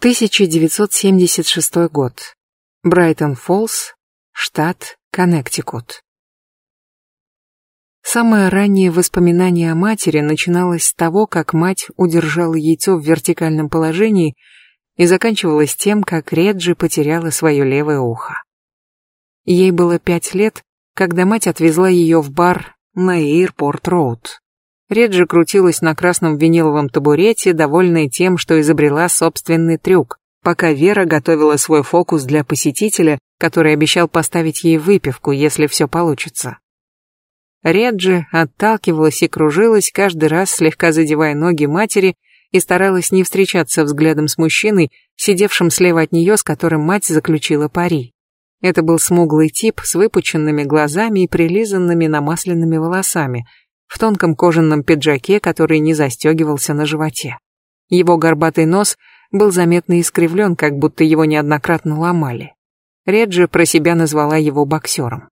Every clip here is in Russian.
1976 год. Брайтон-Фоллс, штат Коннектикут. Самое раннее воспоминание о матери начиналось с того, как мать удержала яйцо в вертикальном положении и заканчивалось тем, как Реджи потеряла свое левое ухо. Ей было пять лет, когда мать отвезла ее в бар на Эйрпорт-Роуд. Реджи крутилась на красном виниловом табурете, довольная тем, что изобрела собственный трюк, пока Вера готовила свой фокус для посетителя, который обещал поставить ей выпивку, если все получится. Реджи отталкивалась и кружилась, каждый раз слегка задевая ноги матери, и старалась не встречаться взглядом с мужчиной, сидевшим слева от нее, с которым мать заключила пари. Это был смуглый тип с выпученными глазами и прилизанными намасленными волосами – в тонком кожаном пиджаке, который не застегивался на животе. Его горбатый нос был заметно искривлен, как будто его неоднократно ломали. Реджи про себя назвала его боксером.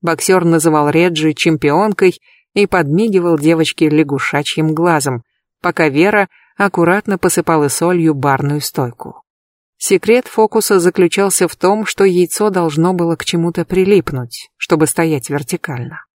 Боксер называл Реджи чемпионкой и подмигивал девочке лягушачьим глазом, пока Вера аккуратно посыпала солью барную стойку. Секрет фокуса заключался в том, что яйцо должно было к чему-то прилипнуть, чтобы стоять вертикально.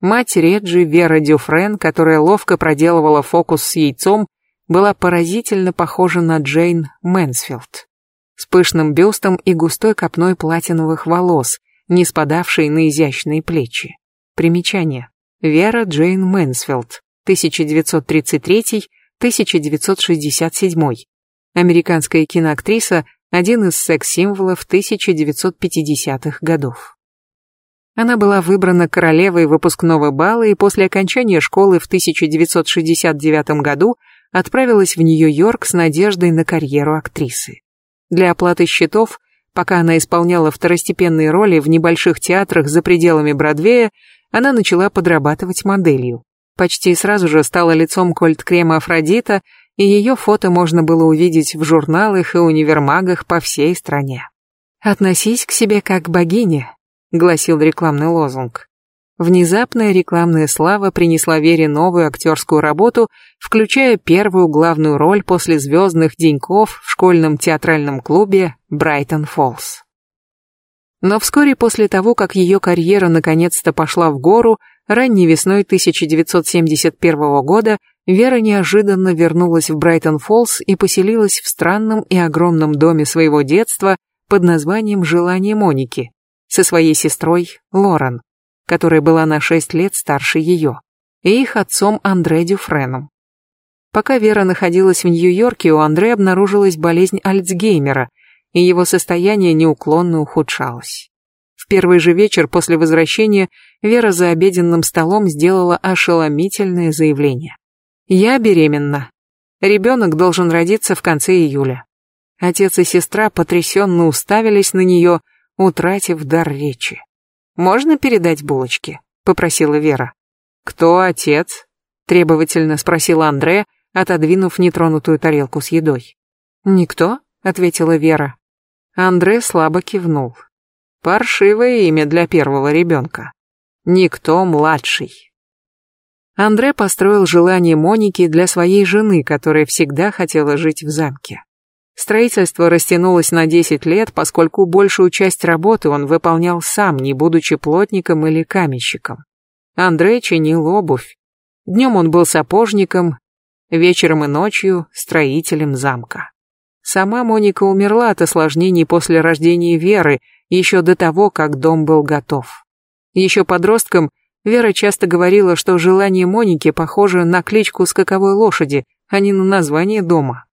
Мать Реджи, Вера Дюфрен, которая ловко проделывала фокус с яйцом, была поразительно похожа на Джейн Мэнсфилд. С пышным бюстом и густой копной платиновых волос, не спадавшей на изящные плечи. Примечание. Вера Джейн Мэнсфилд, 1933-1967. Американская киноактриса, один из секс-символов 1950-х годов. Она была выбрана королевой выпускного бала и после окончания школы в 1969 году отправилась в Нью-Йорк с надеждой на карьеру актрисы. Для оплаты счетов, пока она исполняла второстепенные роли в небольших театрах за пределами Бродвея, она начала подрабатывать моделью. Почти сразу же стала лицом кольт-крема Афродита, и ее фото можно было увидеть в журналах и универмагах по всей стране. «Относись к себе как к богине», гласил рекламный лозунг. Внезапная рекламная слава принесла Вере новую актерскую работу, включая первую главную роль после звездных деньков в школьном театральном клубе Брайтон Фоллс. Но вскоре после того, как ее карьера наконец-то пошла в гору, ранней весной 1971 года Вера неожиданно вернулась в Брайтон Фоллс и поселилась в странном и огромном доме своего детства под названием «Желание Моники», со своей сестрой Лорен, которая была на 6 лет старше ее, и их отцом Андре Дюфреном. Пока Вера находилась в Нью-Йорке, у Андре обнаружилась болезнь Альцгеймера, и его состояние неуклонно ухудшалось. В первый же вечер после возвращения Вера за обеденным столом сделала ошеломительное заявление. «Я беременна. Ребенок должен родиться в конце июля». Отец и сестра потрясенно уставились на нее, утратив дар речи. «Можно передать булочки?» — попросила Вера. «Кто отец?» — требовательно спросила Андре, отодвинув нетронутую тарелку с едой. «Никто?» — ответила Вера. Андре слабо кивнул. «Паршивое имя для первого ребенка. Никто младший». Андре построил желание Моники для своей жены, которая всегда хотела жить в замке. Строительство растянулось на 10 лет, поскольку большую часть работы он выполнял сам, не будучи плотником или каменщиком. Андрей чинил обувь. Днем он был сапожником, вечером и ночью строителем замка. Сама Моника умерла от осложнений после рождения Веры, еще до того, как дом был готов. Еще подростком Вера часто говорила, что желание Моники похоже на кличку скаковой лошади, а не на название дома.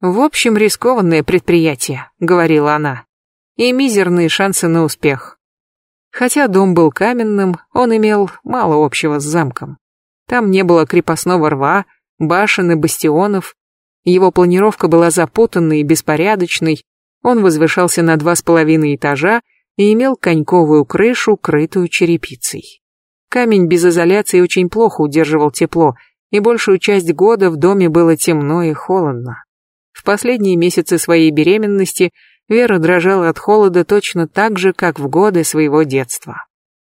«В общем, рискованное предприятие», — говорила она, — «и мизерные шансы на успех». Хотя дом был каменным, он имел мало общего с замком. Там не было крепостного рва, башен и бастионов. Его планировка была запутанной и беспорядочной. Он возвышался на два с половиной этажа и имел коньковую крышу, крытую черепицей. Камень без изоляции очень плохо удерживал тепло, и большую часть года в доме было темно и холодно. В последние месяцы своей беременности Вера дрожала от холода точно так же, как в годы своего детства.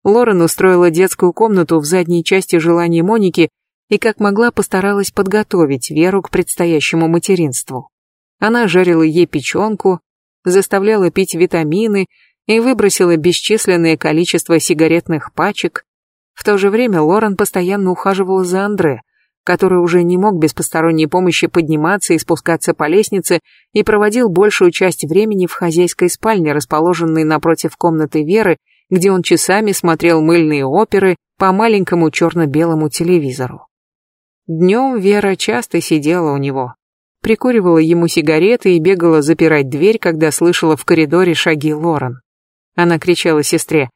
Лорен устроила детскую комнату в задней части желания Моники и как могла постаралась подготовить Веру к предстоящему материнству. Она жарила ей печенку, заставляла пить витамины и выбросила бесчисленное количество сигаретных пачек. В то же время Лорен постоянно ухаживала за Андре, который уже не мог без посторонней помощи подниматься и спускаться по лестнице и проводил большую часть времени в хозяйской спальне, расположенной напротив комнаты Веры, где он часами смотрел мыльные оперы по маленькому черно-белому телевизору. Днем Вера часто сидела у него, прикуривала ему сигареты и бегала запирать дверь, когда слышала в коридоре шаги Лорен. Она кричала сестре.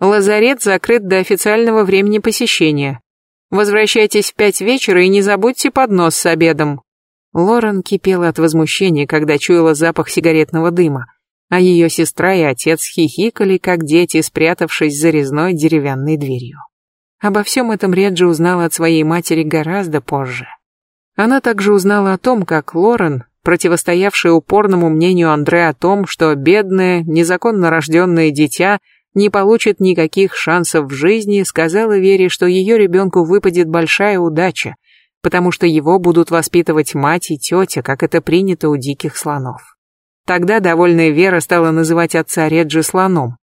«Лазарет закрыт до официального времени посещения. Возвращайтесь в пять вечера и не забудьте поднос с обедом». Лорен кипела от возмущения, когда чуяла запах сигаретного дыма, а ее сестра и отец хихикали, как дети, спрятавшись за резной деревянной дверью. Обо всем этом Реджи узнала от своей матери гораздо позже. Она также узнала о том, как Лорен, противостоявшая упорному мнению Андре о том, что бедное, незаконно рожденное дитя не получит никаких шансов в жизни, сказала Вере, что ее ребенку выпадет большая удача, потому что его будут воспитывать мать и тетя, как это принято у диких слонов. Тогда довольная Вера стала называть отца Реджи слоном.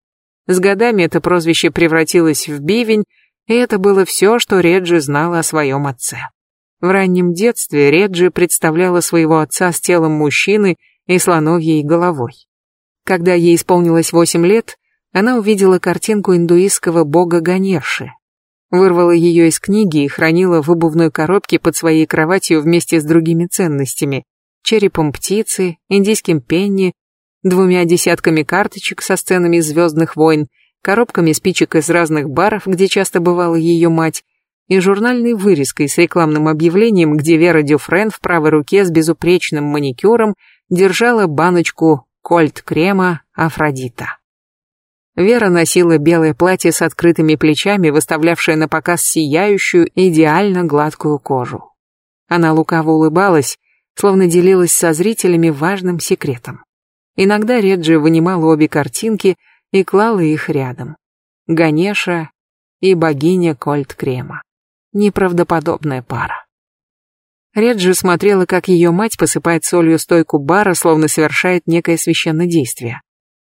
С годами это прозвище превратилось в бивень, и это было все, что Реджи знала о своем отце. В раннем детстве Реджи представляла своего отца с телом мужчины и слоновьей головой. Когда ей исполнилось восемь лет, она увидела картинку индуистского бога Ганеши. Вырвала ее из книги и хранила в обувной коробке под своей кроватью вместе с другими ценностями, черепом птицы, индийским пенни, двумя десятками карточек со сценами «Звездных войн», коробками спичек из разных баров, где часто бывала ее мать, и журнальной вырезкой с рекламным объявлением, где Вера Дюфрен в правой руке с безупречным маникюром держала баночку кольт-крема Афродита. Вера носила белое платье с открытыми плечами, выставлявшее на показ сияющую, идеально гладкую кожу. Она лукаво улыбалась, словно делилась со зрителями важным секретом. Иногда Реджи вынимала обе картинки и клала их рядом. Ганеша и богиня Кольт-Крема. Неправдоподобная пара. Реджи смотрела, как ее мать посыпает солью стойку бара, словно совершает некое священное действие.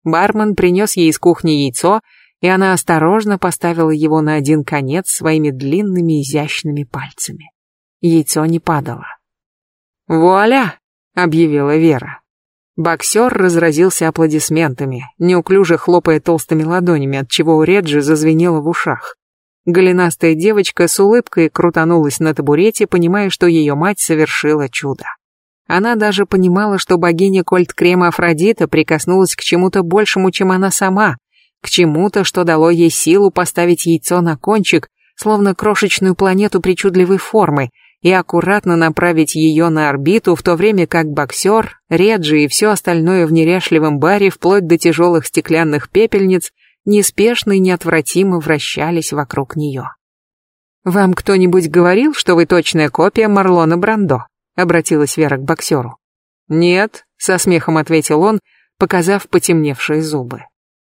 Бармен принес ей из кухни яйцо, и она осторожно поставила его на один конец своими длинными изящными пальцами. Яйцо не падало. «Вуаля!» — объявила Вера. Боксер разразился аплодисментами, неуклюже хлопая толстыми ладонями, от чего у Реджи зазвенело в ушах. Голенастая девочка с улыбкой крутанулась на табурете, понимая, что ее мать совершила чудо. Она даже понимала, что богиня Кольт-Крема Афродита прикоснулась к чему-то большему, чем она сама, к чему-то, что дало ей силу поставить яйцо на кончик, словно крошечную планету причудливой формы, и аккуратно направить ее на орбиту, в то время как боксер, Реджи и все остальное в неряшливом баре, вплоть до тяжелых стеклянных пепельниц, неспешно и неотвратимо вращались вокруг нее. «Вам кто-нибудь говорил, что вы точная копия Марлона Брандо?» — обратилась Вера к боксеру. «Нет», — со смехом ответил он, показав потемневшие зубы.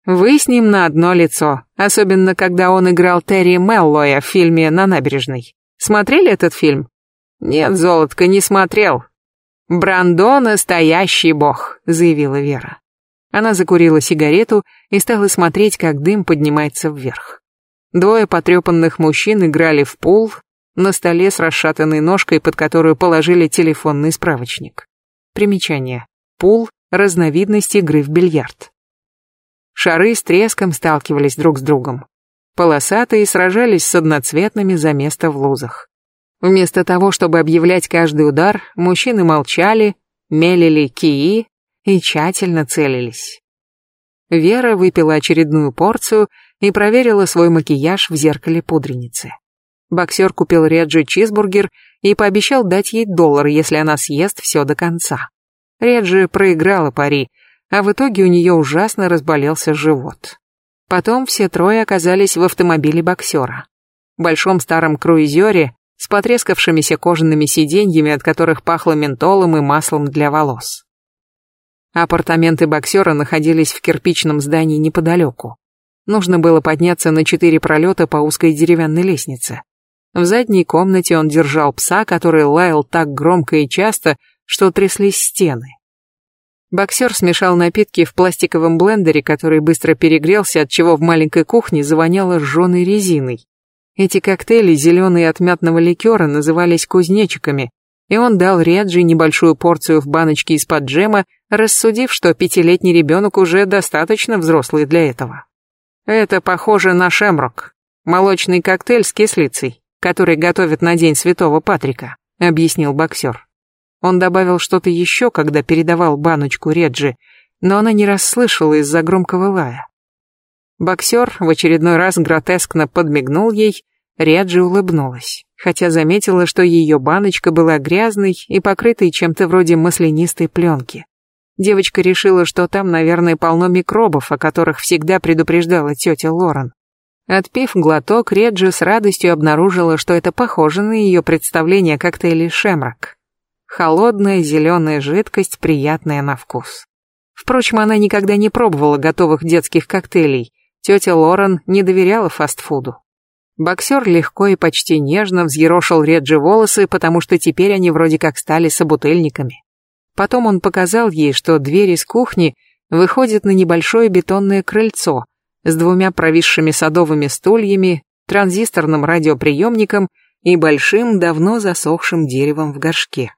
«Вы с ним на одно лицо, особенно когда он играл Терри Меллоя в фильме «На набережной». Смотрели этот фильм? Нет, золотко, не смотрел. Брандо настоящий бог, заявила Вера. Она закурила сигарету и стала смотреть, как дым поднимается вверх. Двое потрепанных мужчин играли в пул на столе с расшатанной ножкой, под которую положили телефонный справочник. Примечание. Пул – разновидность игры в бильярд. Шары с треском сталкивались друг с другом. Полосатые сражались с одноцветными за место в лузах. Вместо того, чтобы объявлять каждый удар, мужчины молчали, мелили кии и тщательно целились. Вера выпила очередную порцию и проверила свой макияж в зеркале пудреницы. Боксер купил Реджи чизбургер и пообещал дать ей доллар, если она съест все до конца. Реджи проиграла пари, а в итоге у нее ужасно разболелся живот. Потом все трое оказались в автомобиле боксера. Большом старом круизере с потрескавшимися кожаными сиденьями, от которых пахло ментолом и маслом для волос. Апартаменты боксера находились в кирпичном здании неподалеку. Нужно было подняться на четыре пролета по узкой деревянной лестнице. В задней комнате он держал пса, который лаял так громко и часто, что тряслись стены. Боксер смешал напитки в пластиковом блендере, который быстро перегрелся, от чего в маленькой кухне завоняло жженой резиной. Эти коктейли, зеленые от мятного ликера, назывались кузнечиками, и он дал Реджи небольшую порцию в баночке из-под джема, рассудив, что пятилетний ребенок уже достаточно взрослый для этого. Это похоже на шемрок, молочный коктейль с кислицей, который готовят на День Святого Патрика, объяснил боксер. Он добавил что-то еще, когда передавал баночку Реджи, но она не расслышала из-за громкого лая. Боксер в очередной раз гротескно подмигнул ей, Реджи улыбнулась, хотя заметила, что ее баночка была грязной и покрытой чем-то вроде маслянистой пленки. Девочка решила, что там, наверное, полно микробов, о которых всегда предупреждала тетя Лорен. Отпив глоток, Реджи с радостью обнаружила, что это похоже на ее представление о коктейле «Шемрак». Холодная зеленая жидкость, приятная на вкус. Впрочем, она никогда не пробовала готовых детских коктейлей. Тетя Лорен не доверяла фастфуду. Боксер легко и почти нежно взъерошил Реджи волосы, потому что теперь они вроде как стали собутыльниками. Потом он показал ей, что дверь из кухни выходит на небольшое бетонное крыльцо с двумя провисшими садовыми стульями, транзисторным радиоприемником и большим, давно засохшим деревом в горшке.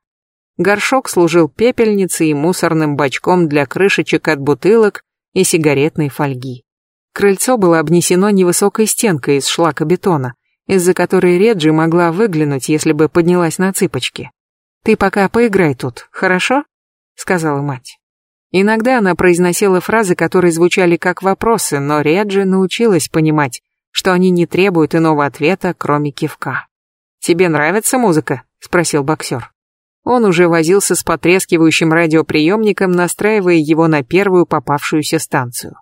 Горшок служил пепельницей и мусорным бачком для крышечек от бутылок и сигаретной фольги. Крыльцо было обнесено невысокой стенкой из шлакобетона, из-за которой Реджи могла выглянуть, если бы поднялась на цыпочки. «Ты пока поиграй тут, хорошо?» — сказала мать. Иногда она произносила фразы, которые звучали как вопросы, но Реджи научилась понимать, что они не требуют иного ответа, кроме кивка. «Тебе нравится музыка?» — спросил боксер. Он уже возился с потрескивающим радиоприемником, настраивая его на первую попавшуюся станцию.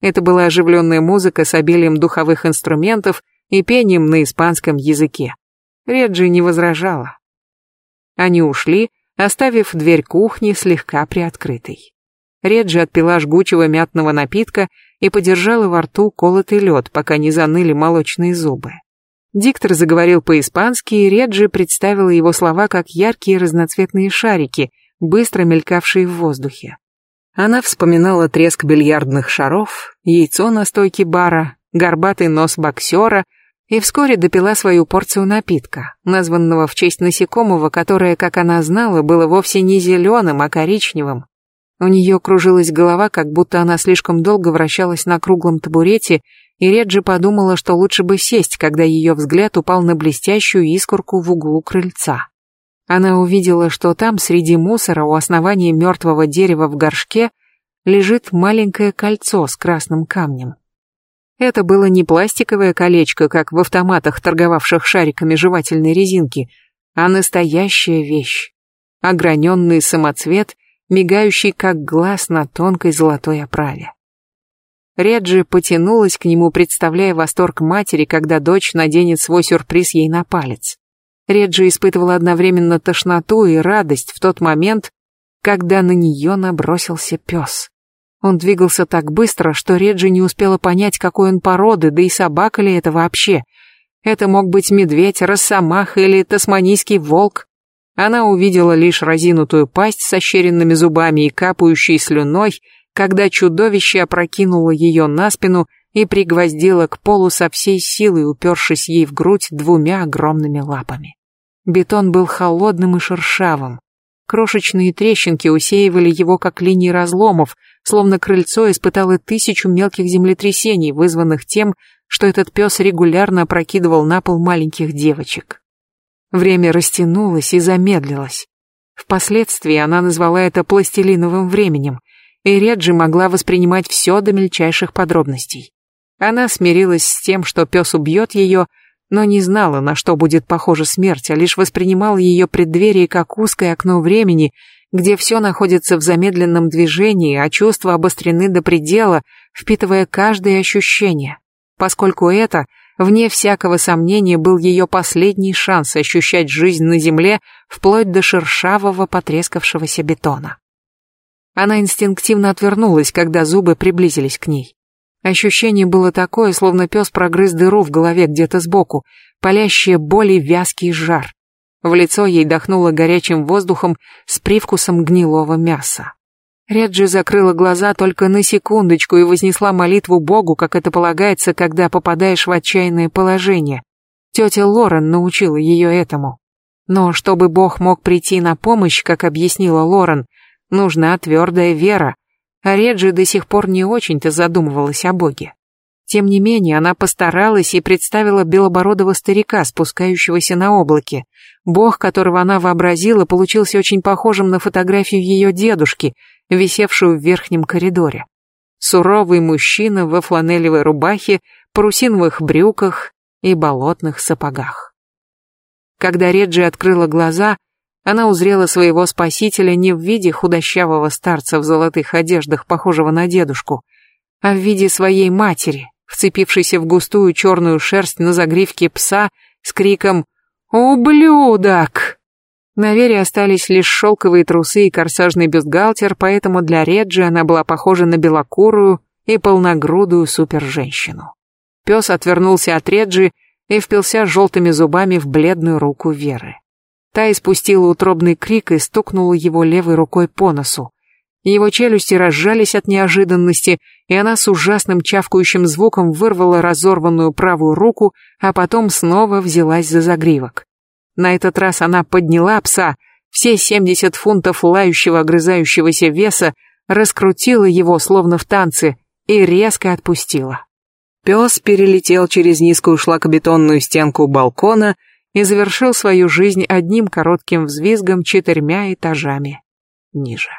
Это была оживленная музыка с обилием духовых инструментов и пением на испанском языке. Реджи не возражала. Они ушли, оставив дверь кухни слегка приоткрытой. Реджи отпила жгучего мятного напитка и подержала во рту колотый лед, пока не заныли молочные зубы. Диктор заговорил по-испански, и Реджи представила его слова как яркие разноцветные шарики, быстро мелькавшие в воздухе. Она вспоминала треск бильярдных шаров, яйцо на стойке бара, горбатый нос боксера и вскоре допила свою порцию напитка, названного в честь насекомого, которое, как она знала, было вовсе не зеленым, а коричневым. У нее кружилась голова, как будто она слишком долго вращалась на круглом табурете и Реджи подумала, что лучше бы сесть, когда ее взгляд упал на блестящую искорку в углу крыльца. Она увидела, что там, среди мусора, у основания мертвого дерева в горшке, лежит маленькое кольцо с красным камнем. Это было не пластиковое колечко, как в автоматах, торговавших шариками жевательной резинки, а настоящая вещь. Ограненный самоцвет, мигающий как глаз на тонкой золотой оправе. Реджи потянулась к нему, представляя восторг матери, когда дочь наденет свой сюрприз ей на палец. Реджи испытывала одновременно тошноту и радость в тот момент, когда на нее набросился пес. Он двигался так быстро, что Реджи не успела понять, какой он породы, да и собака ли это вообще. Это мог быть медведь, росомаха или тасманийский волк. Она увидела лишь разинутую пасть с ощеренными зубами и капающей слюной, когда чудовище опрокинуло ее на спину и пригвоздило к полу со всей силой, упершись ей в грудь двумя огромными лапами. Бетон был холодным и шершавым. Крошечные трещинки усеивали его как линии разломов, словно крыльцо испытало тысячу мелких землетрясений, вызванных тем, что этот пес регулярно опрокидывал на пол маленьких девочек. Время растянулось и замедлилось. Впоследствии она назвала это пластилиновым временем, и Реджи могла воспринимать все до мельчайших подробностей. Она смирилась с тем, что пес убьет ее, но не знала, на что будет похожа смерть, а лишь воспринимала ее преддверие как узкое окно времени, где все находится в замедленном движении, а чувства обострены до предела, впитывая каждое ощущение, поскольку это, вне всякого сомнения, был ее последний шанс ощущать жизнь на земле вплоть до шершавого потрескавшегося бетона. Она инстинктивно отвернулась, когда зубы приблизились к ней. Ощущение было такое, словно пес прогрыз дыру в голове где-то сбоку, палящая боль и вязкий жар. В лицо ей дохнуло горячим воздухом с привкусом гнилого мяса. Реджи закрыла глаза только на секундочку и вознесла молитву Богу, как это полагается, когда попадаешь в отчаянное положение. Тетя Лорен научила ее этому. Но чтобы Бог мог прийти на помощь, как объяснила Лорен, нужна твердая вера, а Реджи до сих пор не очень-то задумывалась о Боге. Тем не менее, она постаралась и представила белобородого старика, спускающегося на облаке. Бог, которого она вообразила, получился очень похожим на фотографию ее дедушки, висевшую в верхнем коридоре. Суровый мужчина во фланелевой рубахе, парусиновых брюках и болотных сапогах. Когда Реджи открыла глаза, она узрела своего спасителя не в виде худощавого старца в золотых одеждах, похожего на дедушку, а в виде своей матери, вцепившейся в густую черную шерсть на загривке пса с криком «Ублюдок!». На Вере остались лишь шелковые трусы и корсажный бюстгальтер, поэтому для Реджи она была похожа на белокурую и полногрудую суперженщину. Пес отвернулся от Реджи и впился желтыми зубами в бледную руку Веры. Та испустила утробный крик и стукнула его левой рукой по носу. Его челюсти разжались от неожиданности, и она с ужасным чавкающим звуком вырвала разорванную правую руку, а потом снова взялась за загривок. На этот раз она подняла пса, все 70 фунтов лающего огрызающегося веса, раскрутила его, словно в танце, и резко отпустила. Пес перелетел через низкую шлакобетонную стенку балкона и завершил свою жизнь одним коротким взвизгом четырьмя этажами ниже.